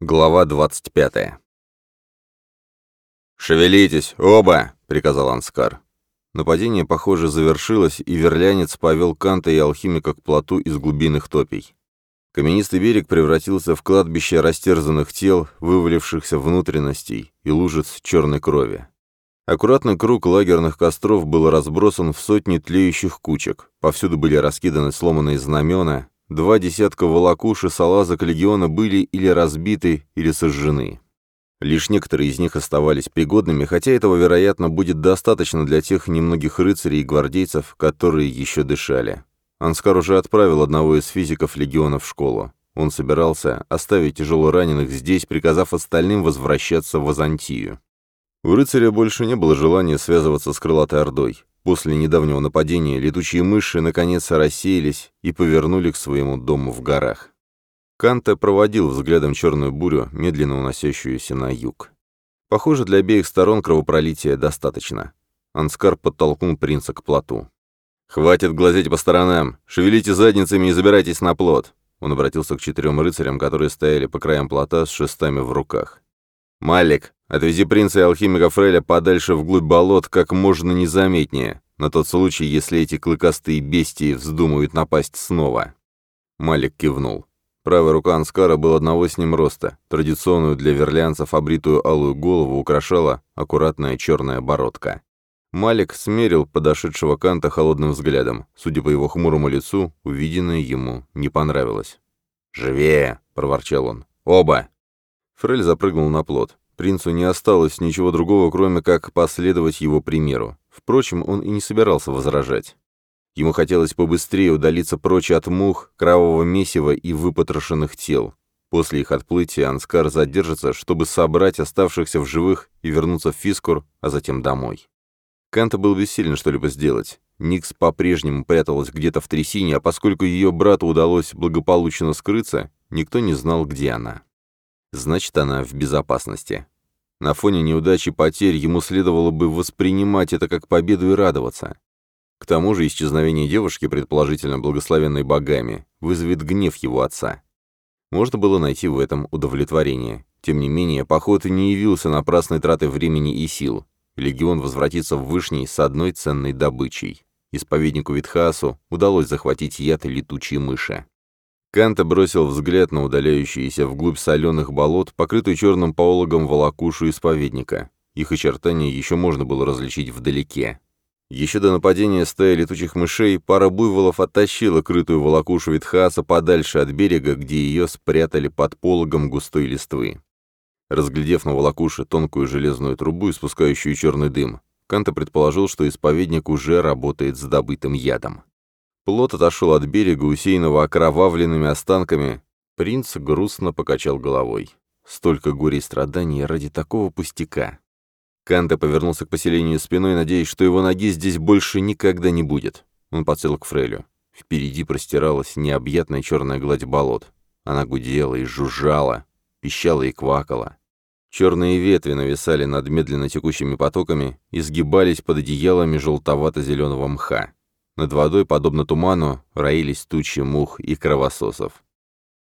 Глава 25. «Шевелитесь, оба!» — приказал Анскар. Нападение, похоже, завершилось, и верлянец повел Канта и алхимика к плоту из глубинных топий. Каменистый берег превратился в кладбище растерзанных тел, вывалившихся внутренностей и лужиц черной крови. Аккуратный круг лагерных костров был разбросан в сотни тлеющих кучек, повсюду были раскиданы сломанные знамена, Два десятка волокуш и салазок легиона были или разбиты, или сожжены. Лишь некоторые из них оставались пригодными, хотя этого, вероятно, будет достаточно для тех немногих рыцарей и гвардейцев, которые еще дышали. Анскар уже отправил одного из физиков легиона в школу. Он собирался оставить тяжело раненых здесь, приказав остальным возвращаться в Азантию. У рыцаря больше не было желания связываться с крылатой ордой. После недавнего нападения летучие мыши наконец рассеялись и повернули к своему дому в горах. Канта проводил взглядом черную бурю, медленно уносящуюся на юг. Похоже, для обеих сторон кровопролития достаточно. Анскар подтолкнул принца к плоту. «Хватит глазеть по сторонам! Шевелите задницами и забирайтесь на плот!» Он обратился к четырем рыцарям, которые стояли по краям плота с шестами в руках. «Малик, Отвези принца и алхимика Фреля подальше вглубь болот как можно незаметнее, на тот случай, если эти клыкастые бестии вздумают напасть снова». Малик кивнул. Правая рука Анскара была одного с ним роста. Традиционную для верлянцев обритую алую голову украшала аккуратная черная бородка. Малик смерил подошедшего Канта холодным взглядом. Судя по его хмурому лицу, увиденное ему не понравилось. «Живее!» — проворчал он. «Оба!» Фрель запрыгнул на плот. Принцу не осталось ничего другого, кроме как последовать его примеру. Впрочем, он и не собирался возражать. Ему хотелось побыстрее удалиться прочь от мух, кровавого месива и выпотрошенных тел. После их отплытия Анскар задержится, чтобы собрать оставшихся в живых и вернуться в Фискур, а затем домой. Канта был бессилен что-либо сделать. Никс по-прежнему пряталась где-то в трясине, а поскольку ее брату удалось благополучно скрыться, никто не знал, где она. Значит, она в безопасности. На фоне неудачи и потерь ему следовало бы воспринимать это как победу и радоваться. К тому же исчезновение девушки, предположительно благословенной богами, вызовет гнев его отца. Можно было найти в этом удовлетворение. Тем не менее, поход не явился напрасной тратой времени и сил. Легион возвратится в Вышний с одной ценной добычей. Исповеднику Витхасу удалось захватить яд летучие мыши. Канта бросил взгляд на удаляющиеся вглубь соленых болот, покрытую черным пологом волокушу исповедника. Их очертания еще можно было различить вдалеке. Еще до нападения стая летучих мышей пара буйволов оттащила крытую волокушу Витхаса подальше от берега, где ее спрятали под пологом густой листвы. Разглядев на волокуше тонкую железную трубу, испускающую черный дым, Канта предположил, что исповедник уже работает с добытым ядом. Плот отошел от берега, усеянного окровавленными останками. Принц грустно покачал головой. Столько горя и страданий ради такого пустяка. Канте повернулся к поселению спиной, надеясь, что его ноги здесь больше никогда не будет. Он подсел к Фрелю. Впереди простиралась необъятная черная гладь болот. Она гудела и жужжала, пищала и квакала. Черные ветви нависали над медленно текущими потоками, и сгибались под одеялами желтовато-зеленого мха. Над водой, подобно туману, роились тучи мух и кровососов.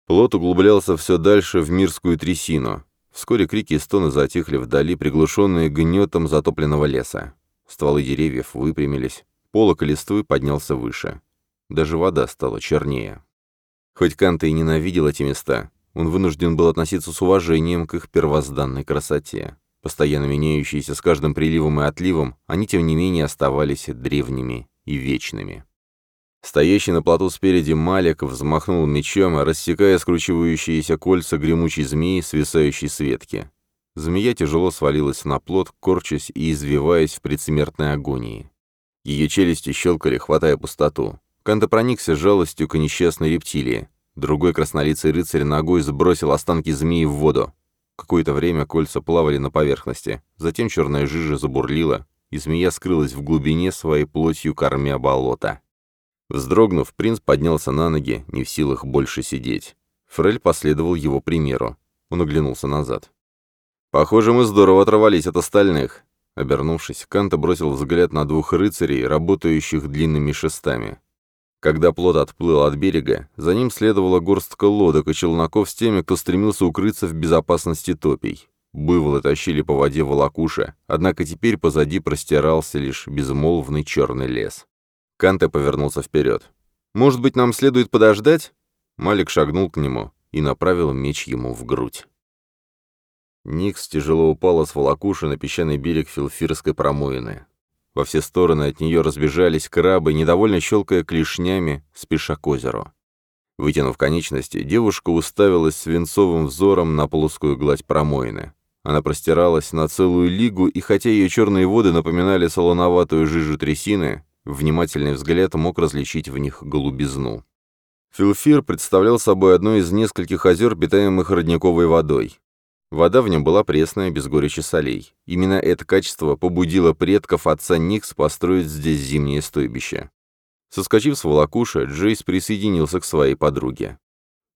Плот углублялся все дальше в мирскую трясину. Вскоре крики и стоны затихли вдали, приглушенные гнетом затопленного леса. Стволы деревьев выпрямились, полок листвы поднялся выше. Даже вода стала чернее. Хоть Канта и ненавидел эти места, он вынужден был относиться с уважением к их первозданной красоте. Постоянно меняющиеся с каждым приливом и отливом, они, тем не менее, оставались древними и вечными. Стоящий на плоту спереди Малик взмахнул мечом, рассекая скручивающиеся кольца гремучей змеи, свисающей с ветки. Змея тяжело свалилась на плот, корчась и извиваясь в предсмертной агонии. Ее челюсти щелкали, хватая пустоту. Канта проникся жалостью к несчастной рептилии. Другой краснолицый рыцарь ногой сбросил останки змеи в воду. Какое-то время кольца плавали на поверхности. Затем черная жижа забурлила, и змея скрылась в глубине своей плотью кормя болота. Вздрогнув, принц поднялся на ноги, не в силах больше сидеть. Фрель последовал его примеру. Он оглянулся назад. «Похоже, мы здорово оторвались от остальных». Обернувшись, Канта бросил взгляд на двух рыцарей, работающих длинными шестами. Когда плот отплыл от берега, за ним следовала горстка лодок и челноков с теми, кто стремился укрыться в безопасности топий. Быволы тащили по воде волокуша, однако теперь позади простирался лишь безмолвный черный лес. Канте повернулся вперед. «Может быть, нам следует подождать?» Малик шагнул к нему и направил меч ему в грудь. Никс тяжело упала с волокуши на песчаный берег Филфирской промоины. Во все стороны от нее разбежались крабы, недовольно щелкая клешнями, спеша к озеру. Вытянув конечности, девушка уставилась свинцовым взором на плоскую гладь промоины. Она простиралась на целую лигу, и хотя ее черные воды напоминали солоноватую жижу трясины, внимательный взгляд мог различить в них голубизну. Филфир представлял собой одно из нескольких озер, питаемых родниковой водой. Вода в нем была пресная, без горечи солей. Именно это качество побудило предков отца Никс построить здесь зимнее стойбище. Соскочив с волокуша, Джейс присоединился к своей подруге.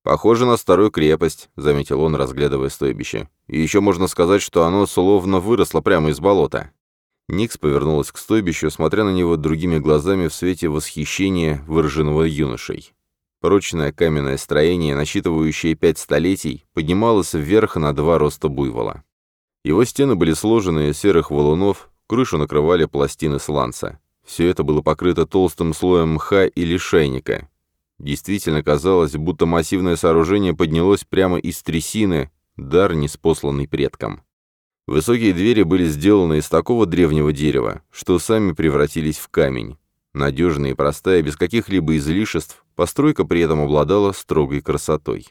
«Похоже на старую крепость», — заметил он, разглядывая стойбище. «И еще можно сказать, что оно словно выросло прямо из болота». Никс повернулась к стойбищу, смотря на него другими глазами в свете восхищения, выраженного юношей. Прочное каменное строение, насчитывающее пять столетий, поднималось вверх на два роста буйвола. Его стены были сложены из серых валунов, крышу накрывали пластины сланца. Все это было покрыто толстым слоем мха и лишайника, Действительно казалось, будто массивное сооружение поднялось прямо из трясины, дар, неспосланный предкам. Высокие двери были сделаны из такого древнего дерева, что сами превратились в камень. Надежная и простая, без каких-либо излишеств, постройка при этом обладала строгой красотой.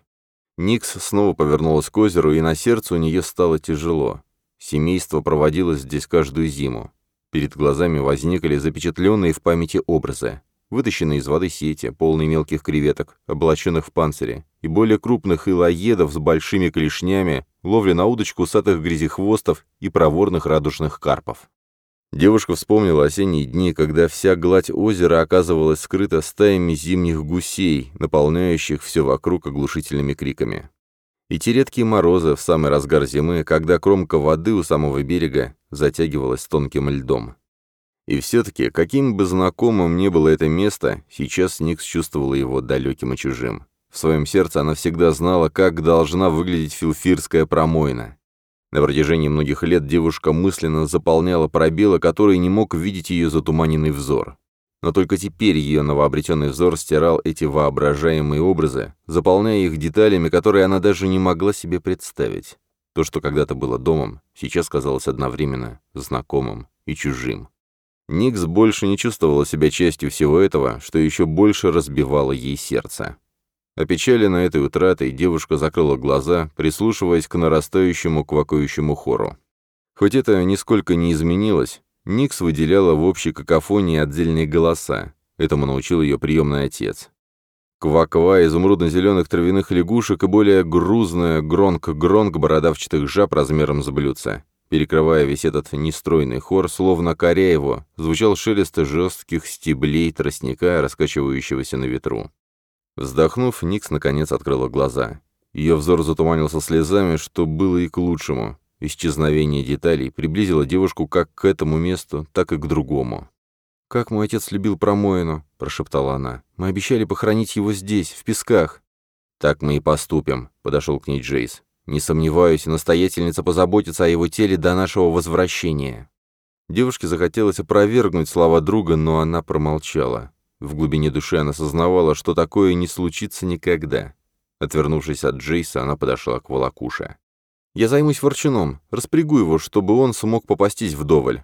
Никс снова повернулась к озеру, и на сердце у нее стало тяжело. Семейство проводилось здесь каждую зиму. Перед глазами возникли запечатленные в памяти образы вытащенные из воды сети, полные мелких креветок, облаченных в панцире, и более крупных илоедов с большими клешнями, ловли на удочку усатых грязехвостов и проворных радужных карпов. Девушка вспомнила осенние дни, когда вся гладь озера оказывалась скрыта стаями зимних гусей, наполняющих все вокруг оглушительными криками. И те редкие морозы в самый разгар зимы, когда кромка воды у самого берега затягивалась тонким льдом. И все-таки, каким бы знакомым ни было это место, сейчас Никс чувствовала его далеким и чужим. В своем сердце она всегда знала, как должна выглядеть филфирская промойна. На протяжении многих лет девушка мысленно заполняла пробелы, которые не мог видеть ее затуманенный взор. Но только теперь ее новообретенный взор стирал эти воображаемые образы, заполняя их деталями, которые она даже не могла себе представить. То, что когда-то было домом, сейчас казалось одновременно знакомым и чужим. Никс больше не чувствовала себя частью всего этого, что еще больше разбивало ей сердце. Опечаленная этой утратой, девушка закрыла глаза, прислушиваясь к нарастающему квакающему хору. Хоть это нисколько не изменилось, Никс выделяла в общей какофонии отдельные голоса. Этому научил ее приемный отец. Ква-ква изумрудно-зеленых травяных лягушек и более грузная гронг-гронг бородавчатых жаб размером с блюдца. Перекрывая весь этот нестройный хор, словно коря его, звучал шелест жестких стеблей тростника, раскачивающегося на ветру. Вздохнув, Никс наконец открыла глаза. Ее взор затуманился слезами, что было и к лучшему. Исчезновение деталей приблизило девушку как к этому месту, так и к другому. «Как мой отец любил промоину», — прошептала она. «Мы обещали похоронить его здесь, в песках». «Так мы и поступим», — подошел к ней Джейс. Не сомневаюсь, настоятельница позаботится о его теле до нашего возвращения». Девушке захотелось опровергнуть слова друга, но она промолчала. В глубине души она сознавала, что такое не случится никогда. Отвернувшись от Джейса, она подошла к волокуше. «Я займусь ворчуном, распрягу его, чтобы он смог попастись вдоволь».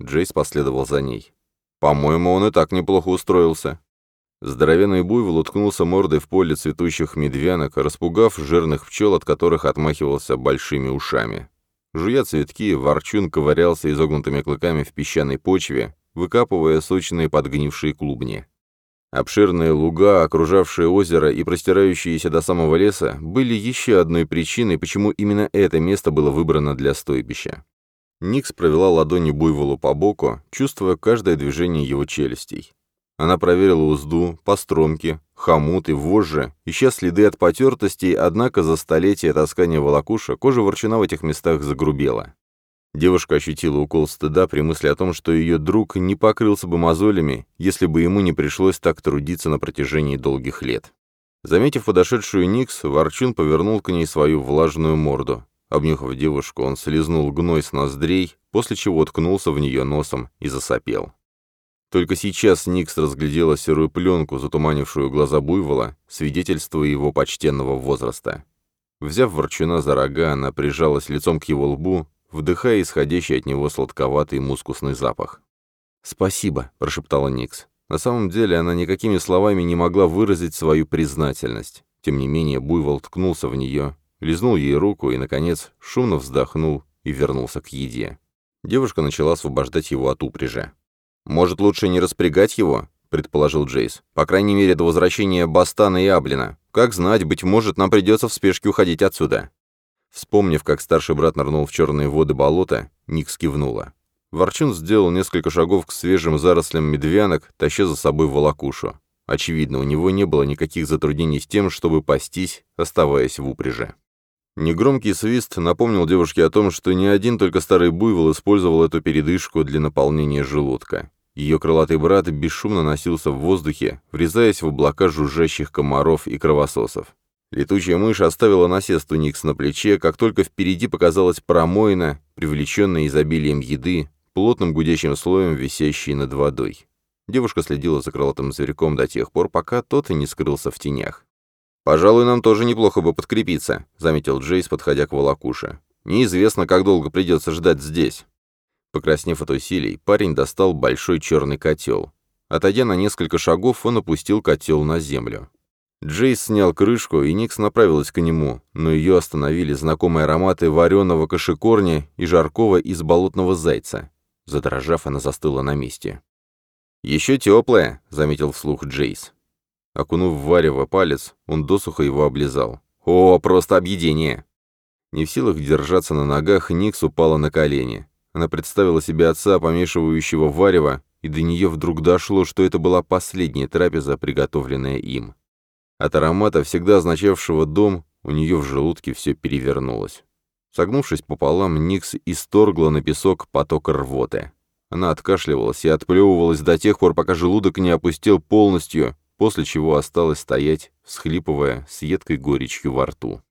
Джейс последовал за ней. «По-моему, он и так неплохо устроился». Здоровенный буйвол уткнулся мордой в поле цветущих медвянок, распугав жирных пчел, от которых отмахивался большими ушами. Жуя цветки, ворчун ковырялся изогнутыми клыками в песчаной почве, выкапывая сочные подгнившие клубни. Обширные луга, окружавшие озеро и простирающиеся до самого леса, были еще одной причиной, почему именно это место было выбрано для стойбища. Никс провела ладони буйволу по боку, чувствуя каждое движение его челюстей. Она проверила узду, постромки, хомут и вожжи. Ища следы от потертостей, однако за столетие таскания волокуша кожа ворчина в этих местах загрубела. Девушка ощутила укол стыда при мысли о том, что ее друг не покрылся бы мозолями, если бы ему не пришлось так трудиться на протяжении долгих лет. Заметив подошедшую Никс, Ворчун повернул к ней свою влажную морду. Обнюхав девушку, он слезнул гной с ноздрей, после чего ткнулся в нее носом и засопел. Только сейчас Никс разглядела серую пленку, затуманившую глаза буйвола, свидетельство его почтенного возраста. Взяв ворчуна за рога, она прижалась лицом к его лбу, вдыхая исходящий от него сладковатый мускусный запах. «Спасибо», — прошептала Никс. На самом деле она никакими словами не могла выразить свою признательность. Тем не менее, буйвол ткнулся в нее, лизнул ей руку и, наконец, шумно вздохнул и вернулся к еде. Девушка начала освобождать его от упряжи. «Может, лучше не распрягать его?» — предположил Джейс. «По крайней мере, до возвращения Бастана и Аблина. Как знать, быть может, нам придется в спешке уходить отсюда». Вспомнив, как старший брат нырнул в черные воды болота, Ник скивнула. Ворчун сделал несколько шагов к свежим зарослям медвянок, таща за собой волокушу. Очевидно, у него не было никаких затруднений с тем, чтобы пастись, оставаясь в упряжи. Негромкий свист напомнил девушке о том, что не один только старый буйвол использовал эту передышку для наполнения желудка. Ее крылатый брат бесшумно носился в воздухе, врезаясь в облака жужжащих комаров и кровососов. Летучая мышь оставила насест у Никс на плече, как только впереди показалась промоина, привлеченная изобилием еды, плотным гудящим слоем, висящей над водой. Девушка следила за крылатым зверьком до тех пор, пока тот и не скрылся в тенях. «Пожалуй, нам тоже неплохо бы подкрепиться», — заметил Джейс, подходя к волокуше. «Неизвестно, как долго придется ждать здесь». Покраснев от усилий, парень достал большой черный котел. Отойдя на несколько шагов, он опустил котел на землю. Джейс снял крышку, и Никс направилась к нему, но ее остановили знакомые ароматы вареного кашикорня и жаркого из болотного зайца. Задрожав, она застыла на месте. «Еще теплая», — заметил вслух Джейс. Окунув в варево палец, он досуха его облизал. «О, просто объедение!» Не в силах держаться на ногах, Никс упала на колени. Она представила себе отца, помешивающего варево, и до нее вдруг дошло, что это была последняя трапеза, приготовленная им. От аромата, всегда означавшего дом, у нее в желудке все перевернулось. Согнувшись пополам, Никс исторгла на песок поток рвоты. Она откашливалась и отплевывалась до тех пор, пока желудок не опустил полностью, после чего осталась стоять, всхлипывая, с едкой горечью во рту.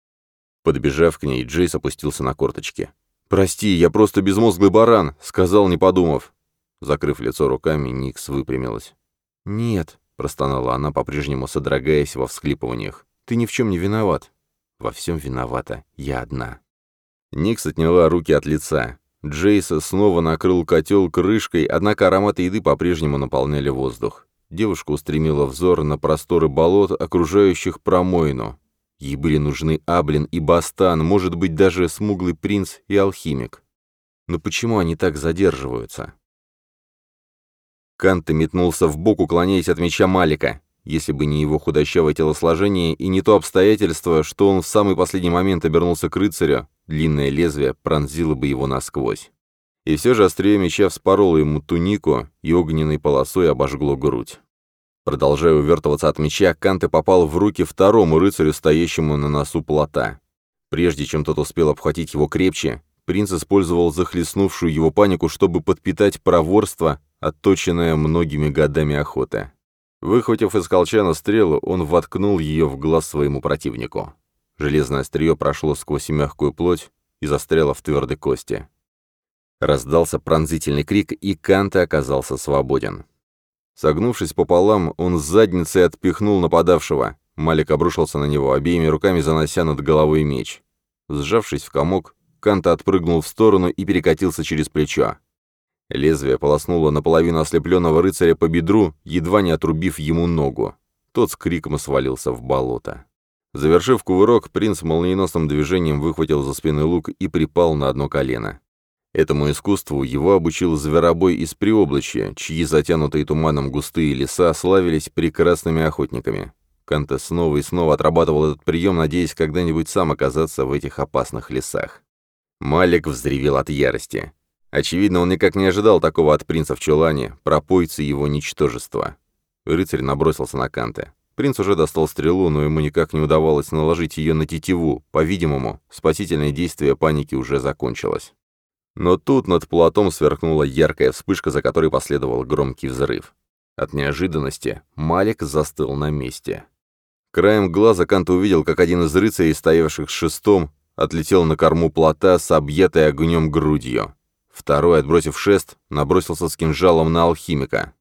Подбежав к ней, Джейс опустился на корточки. «Прости, я просто безмозглый баран», — сказал, не подумав. Закрыв лицо руками, Никс выпрямилась. «Нет», — простонала она, по-прежнему содрогаясь во всхлипываниях. «Ты ни в чем не виноват». «Во всем виновата. Я одна». Никс отняла руки от лица. Джейса снова накрыл котел крышкой, однако ароматы еды по-прежнему наполняли воздух. Девушка устремила взор на просторы болот, окружающих промойну. Ей были нужны Аблин и Бастан, может быть, даже смуглый принц и алхимик. Но почему они так задерживаются? Канты метнулся в бок, уклоняясь от меча Малика. Если бы не его худощавое телосложение и не то обстоятельство, что он в самый последний момент обернулся к рыцарю, длинное лезвие пронзило бы его насквозь и все же острие меча вспороло ему тунику и огненной полосой обожгло грудь. Продолжая увертываться от меча, Канте попал в руки второму рыцарю, стоящему на носу плота. Прежде чем тот успел обхватить его крепче, принц использовал захлестнувшую его панику, чтобы подпитать проворство, отточенное многими годами охоты. Выхватив из колчана стрелу, он воткнул ее в глаз своему противнику. Железное острие прошло сквозь мягкую плоть и застряло в твердой кости. Раздался пронзительный крик, и Канта оказался свободен. Согнувшись пополам, он с задницей отпихнул нападавшего. Малик обрушился на него, обеими руками занося над головой меч. Сжавшись в комок, Канта отпрыгнул в сторону и перекатился через плечо. Лезвие полоснуло наполовину ослепленного рыцаря по бедру, едва не отрубив ему ногу. Тот с криком свалился в болото. Завершив кувырок, принц молниеносным движением выхватил за спиной лук и припал на одно колено. Этому искусству его обучил зверобой из Приоблачья, чьи затянутые туманом густые леса славились прекрасными охотниками. Канте снова и снова отрабатывал этот прием, надеясь когда-нибудь сам оказаться в этих опасных лесах. Малик взревел от ярости. Очевидно, он никак не ожидал такого от принца в Чулане, пропойцы его ничтожества. Рыцарь набросился на Канте. Принц уже достал стрелу, но ему никак не удавалось наложить ее на тетиву. По-видимому, спасительное действие паники уже закончилось. Но тут над платом сверкнула яркая вспышка, за которой последовал громкий взрыв. От неожиданности Малик застыл на месте. Краем глаза Кант увидел, как один из рыцарей, стоявших с шестом, отлетел на корму плота с объятой огнем грудью. Второй, отбросив шест, набросился с кинжалом на алхимика.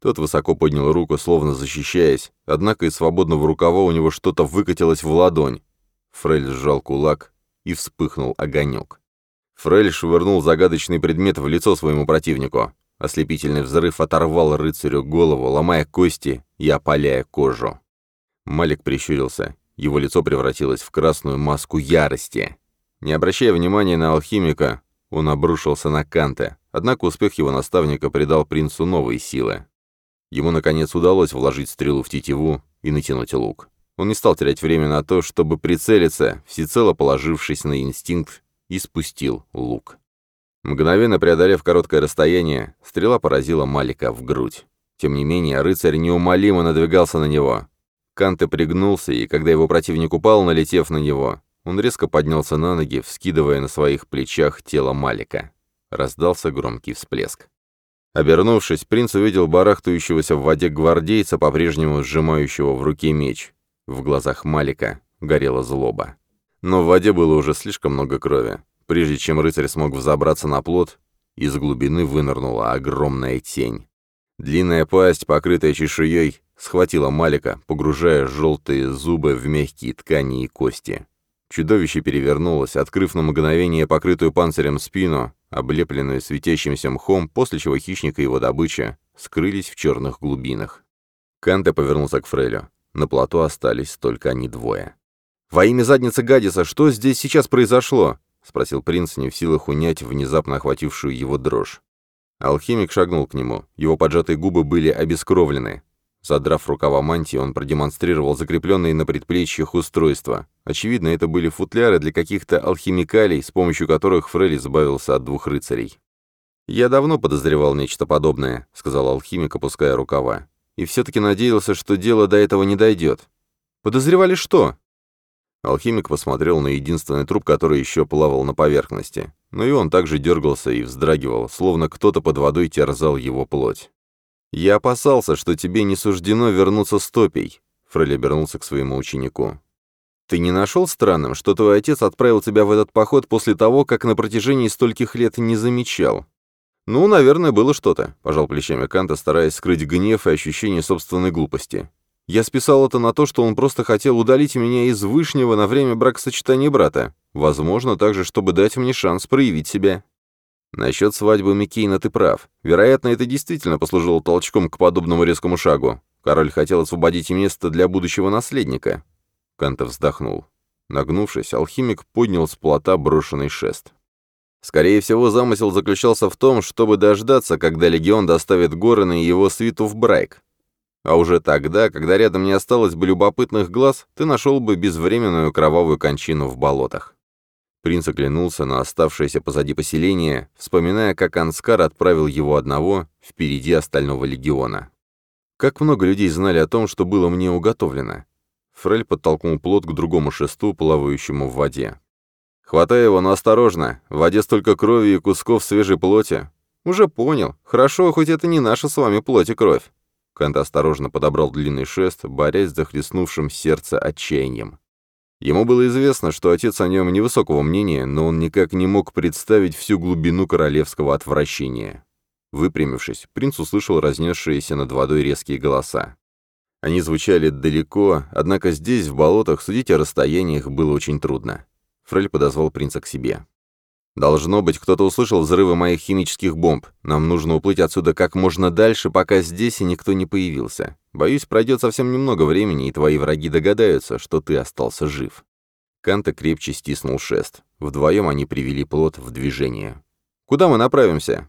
Тот высоко поднял руку, словно защищаясь, однако из свободного рукава у него что-то выкатилось в ладонь. Фрель сжал кулак и вспыхнул огонек. Фрель швырнул загадочный предмет в лицо своему противнику. Ослепительный взрыв оторвал рыцарю голову, ломая кости и опаляя кожу. Малик прищурился. Его лицо превратилось в красную маску ярости. Не обращая внимания на алхимика, он обрушился на Канте, однако успех его наставника придал принцу новые силы. Ему, наконец, удалось вложить стрелу в тетиву и натянуть лук. Он не стал терять время на то, чтобы прицелиться, всецело положившись на инстинкт и спустил лук. Мгновенно преодолев короткое расстояние, стрела поразила Малика в грудь. Тем не менее, рыцарь неумолимо надвигался на него. Канте пригнулся, и когда его противник упал, налетев на него, он резко поднялся на ноги, вскидывая на своих плечах тело Малика. Раздался громкий всплеск. Обернувшись, принц увидел барахтающегося в воде гвардейца, по-прежнему сжимающего в руке меч. В глазах Малика горела злоба. Но в воде было уже слишком много крови. Прежде чем рыцарь смог взобраться на плот, из глубины вынырнула огромная тень. Длинная пасть, покрытая чешуей, схватила Малика, погружая желтые зубы в мягкие ткани и кости. Чудовище перевернулось, открыв на мгновение покрытую панцирем спину, облепленную светящимся мхом, после чего хищник и его добыча скрылись в черных глубинах. Канте повернулся к Фрейлю. На плоту остались только они двое. «Во имя задницы Гадиса, что здесь сейчас произошло?» — спросил принц, не в силах унять внезапно охватившую его дрожь. Алхимик шагнул к нему. Его поджатые губы были обескровлены. Задрав рукава мантии, он продемонстрировал закрепленные на предплечьях устройства. Очевидно, это были футляры для каких-то алхимикалей, с помощью которых Фрелли избавился от двух рыцарей. «Я давно подозревал нечто подобное», — сказал алхимик, опуская рукава. «И все-таки надеялся, что дело до этого не дойдет». «Подозревали что?» Алхимик посмотрел на единственный труп, который еще плавал на поверхности. Но и он также дергался и вздрагивал, словно кто-то под водой терзал его плоть. «Я опасался, что тебе не суждено вернуться с топей», — Фрель обернулся к своему ученику. «Ты не нашел странным, что твой отец отправил тебя в этот поход после того, как на протяжении стольких лет не замечал?» «Ну, наверное, было что-то», — пожал плечами Канта, стараясь скрыть гнев и ощущение собственной глупости. Я списал это на то, что он просто хотел удалить меня из Вышнего на время бракосочетания брата. Возможно, также, чтобы дать мне шанс проявить себя. Насчет свадьбы Микейна ты прав. Вероятно, это действительно послужило толчком к подобному резкому шагу. Король хотел освободить место для будущего наследника. Кантов вздохнул. Нагнувшись, алхимик поднял с плота брошенный шест. Скорее всего, замысел заключался в том, чтобы дождаться, когда легион доставит Горана и его свиту в Брайк, а уже тогда, когда рядом не осталось бы любопытных глаз, ты нашел бы безвременную кровавую кончину в болотах. Принц оглянулся на оставшееся позади поселение, вспоминая, как Анскар отправил его одного впереди остального легиона. Как много людей знали о том, что было мне уготовлено. Фрель подтолкнул плот к другому шесту, плавающему в воде. «Хватай его, но осторожно. В воде столько крови и кусков свежей плоти. Уже понял. Хорошо, хоть это не наша с вами плоть и кровь. Кент осторожно подобрал длинный шест, борясь с захлестнувшим сердце отчаянием. Ему было известно, что отец о нем невысокого мнения, но он никак не мог представить всю глубину королевского отвращения. Выпрямившись, принц услышал разнесшиеся над водой резкие голоса. Они звучали далеко, однако здесь, в болотах, судить о расстояниях было очень трудно. Фрель подозвал принца к себе. Должно быть, кто-то услышал взрывы моих химических бомб. Нам нужно уплыть отсюда как можно дальше, пока здесь и никто не появился. Боюсь, пройдет совсем немного времени, и твои враги догадаются, что ты остался жив». Канта крепче стиснул шест. Вдвоем они привели плод в движение. «Куда мы направимся?»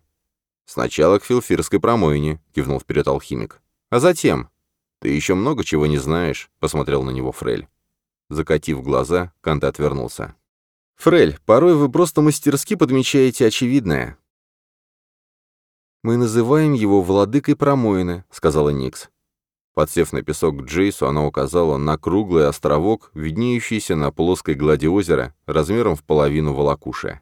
«Сначала к Филфирской промоине», — кивнул вперед алхимик. «А затем?» «Ты еще много чего не знаешь», — посмотрел на него Фрель. Закатив глаза, Канта отвернулся. Фрель, порой вы просто мастерски подмечаете очевидное. «Мы называем его владыкой промоины», — сказала Никс. Подсев на песок к Джейсу, она указала на круглый островок, виднеющийся на плоской глади озера, размером в половину волокуши.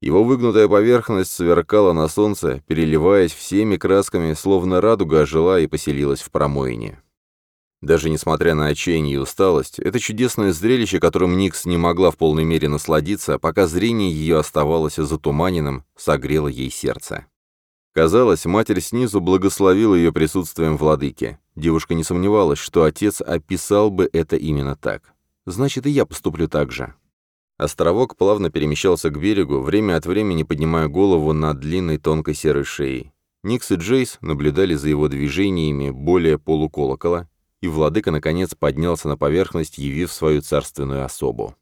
Его выгнутая поверхность сверкала на солнце, переливаясь всеми красками, словно радуга ожила и поселилась в промоине. Даже несмотря на отчаяние и усталость, это чудесное зрелище, которым Никс не могла в полной мере насладиться, пока зрение ее оставалось затуманенным, согрело ей сердце. Казалось, матерь снизу благословила ее присутствием владыки. Девушка не сомневалась, что отец описал бы это именно так. «Значит, и я поступлю так же». Островок плавно перемещался к берегу, время от времени поднимая голову на длинной тонкой серой шее. Никс и Джейс наблюдали за его движениями более полуколокола, и владыка, наконец, поднялся на поверхность, явив свою царственную особу.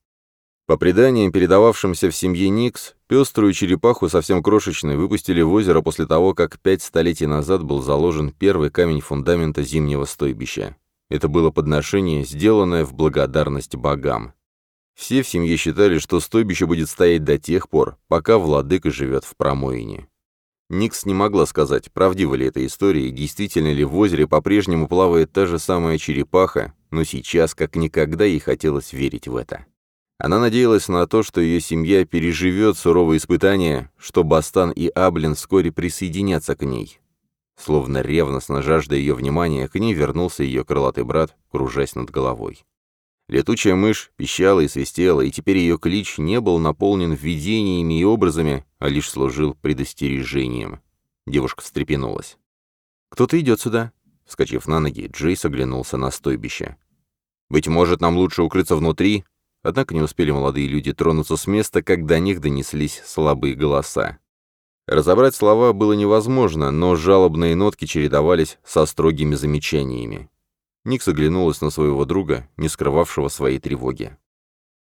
По преданиям, передававшимся в семье Никс, пеструю черепаху совсем крошечной выпустили в озеро после того, как пять столетий назад был заложен первый камень фундамента зимнего стойбища. Это было подношение, сделанное в благодарность богам. Все в семье считали, что стойбище будет стоять до тех пор, пока владыка живет в промоине. Никс не могла сказать, правдива ли эта история и действительно ли в озере по-прежнему плавает та же самая черепаха, но сейчас как никогда ей хотелось верить в это. Она надеялась на то, что ее семья переживет суровые испытания, что Бастан и Аблин вскоре присоединятся к ней. Словно ревностно жажда ее внимания, к ней вернулся ее крылатый брат, кружась над головой. Летучая мышь пищала и свистела, и теперь ее клич не был наполнен видениями и образами, а лишь служил предостережением. Девушка встрепенулась. «Кто-то идет сюда». Вскочив на ноги, Джейс оглянулся на стойбище. «Быть может, нам лучше укрыться внутри?» Однако не успели молодые люди тронуться с места, как до них донеслись слабые голоса. Разобрать слова было невозможно, но жалобные нотки чередовались со строгими замечаниями. Ник заглянулась на своего друга, не скрывавшего своей тревоги.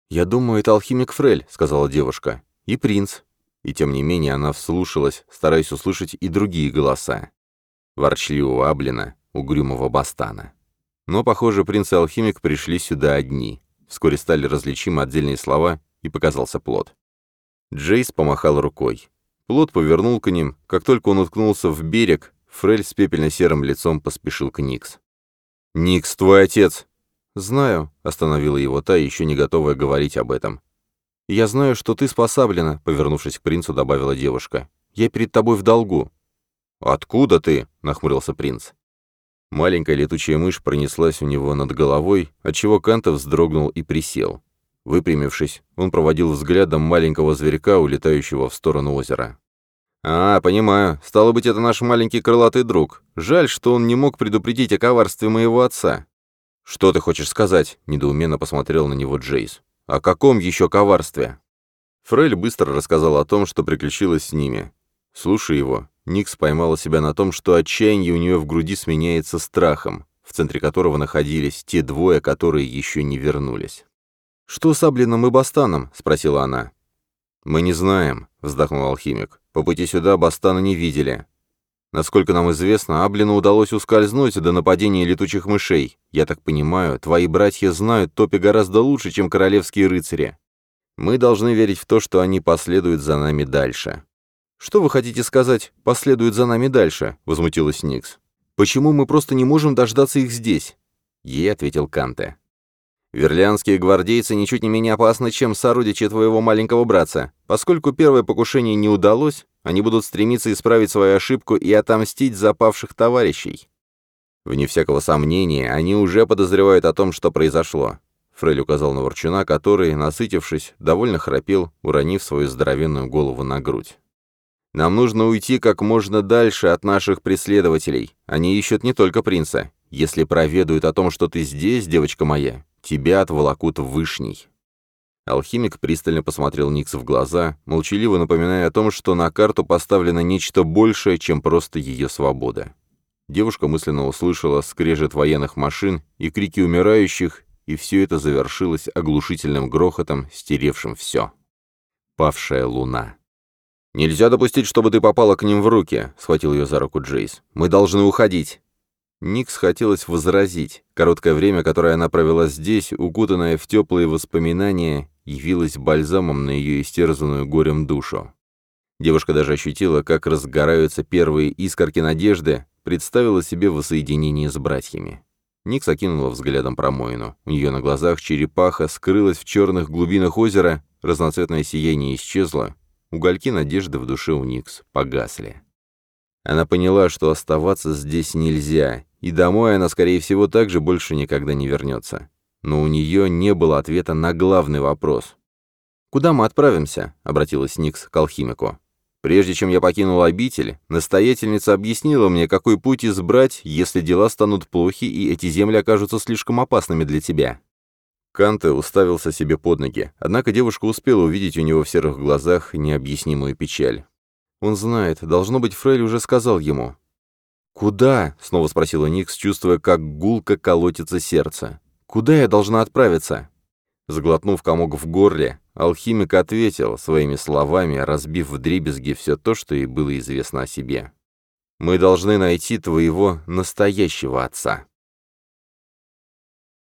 «Я думаю, это алхимик Фрель», — сказала девушка. «И принц. И тем не менее она вслушалась, стараясь услышать и другие голоса. Ворчливого Аблина, угрюмого Бастана. Но, похоже, принц и алхимик пришли сюда одни. Вскоре стали различимы отдельные слова, и показался плод. Джейс помахал рукой. Плод повернул к ним. Как только он уткнулся в берег, Фрель с пепельно-серым лицом поспешил к Никс. «Никс, твой отец!» «Знаю», — остановила его та, еще не готовая говорить об этом. «Я знаю, что ты способлена, — повернувшись к принцу, добавила девушка. «Я перед тобой в долгу». «Откуда ты?» — нахмурился принц. Маленькая летучая мышь пронеслась у него над головой, отчего Кантов вздрогнул и присел. Выпрямившись, он проводил взглядом маленького зверька, улетающего в сторону озера. «А, понимаю. Стало быть, это наш маленький крылатый друг. Жаль, что он не мог предупредить о коварстве моего отца». «Что ты хочешь сказать?» — недоуменно посмотрел на него Джейс. «О каком еще коварстве?» Фрель быстро рассказал о том, что приключилось с ними. Слушая его, Никс поймала себя на том, что отчаяние у нее в груди сменяется страхом, в центре которого находились те двое, которые еще не вернулись. «Что с Аблином и Бастаном?» — спросила она. «Мы не знаем», — вздохнул алхимик. «По пути сюда Бастана не видели. Насколько нам известно, Аблину удалось ускользнуть до нападения летучих мышей. Я так понимаю, твои братья знают Топи гораздо лучше, чем королевские рыцари. Мы должны верить в то, что они последуют за нами дальше». «Что вы хотите сказать, последуют за нами дальше?» — возмутилась Никс. «Почему мы просто не можем дождаться их здесь?» Ей ответил Канте. «Верлианские гвардейцы ничуть не менее опасны, чем сородичи твоего маленького братца. Поскольку первое покушение не удалось, они будут стремиться исправить свою ошибку и отомстить за павших товарищей. Вне всякого сомнения, они уже подозревают о том, что произошло. Фрель указал на ворчуна, который, насытившись, довольно храпел, уронив свою здоровенную голову на грудь. «Нам нужно уйти как можно дальше от наших преследователей. Они ищут не только принца. Если проведают о том, что ты здесь, девочка моя, тебя отволокут вышней». Алхимик пристально посмотрел Никс в глаза, молчаливо напоминая о том, что на карту поставлено нечто большее, чем просто ее свобода. Девушка мысленно услышала скрежет военных машин и крики умирающих, и все это завершилось оглушительным грохотом, стеревшим все. Павшая луна. «Нельзя допустить, чтобы ты попала к ним в руки», — схватил ее за руку Джейс. «Мы должны уходить». Никс хотелось возразить. Короткое время, которое она провела здесь, укутанное в теплые воспоминания, явилась бальзамом на ее истерзанную горем душу. Девушка даже ощутила, как разгораются первые искорки надежды, представила себе воссоединение с братьями. Никс окинула взглядом промоину. У нее на глазах черепаха скрылась в черных глубинах озера, разноцветное сияние исчезло, угольки надежды в душе у Никс погасли. Она поняла, что оставаться здесь нельзя, и домой она, скорее всего, также больше никогда не вернется но у нее не было ответа на главный вопрос. «Куда мы отправимся?» — обратилась Никс к алхимику. «Прежде чем я покинул обитель, настоятельница объяснила мне, какой путь избрать, если дела станут плохи и эти земли окажутся слишком опасными для тебя». Канте уставился себе под ноги, однако девушка успела увидеть у него в серых глазах необъяснимую печаль. «Он знает, должно быть, Фрейль уже сказал ему». «Куда?» — снова спросила Никс, чувствуя, как гулко колотится сердце. Куда я должна отправиться?» Сглотнув комок в горле, алхимик ответил своими словами, разбив в дребезги все то, что ей было известно о себе. «Мы должны найти твоего настоящего отца».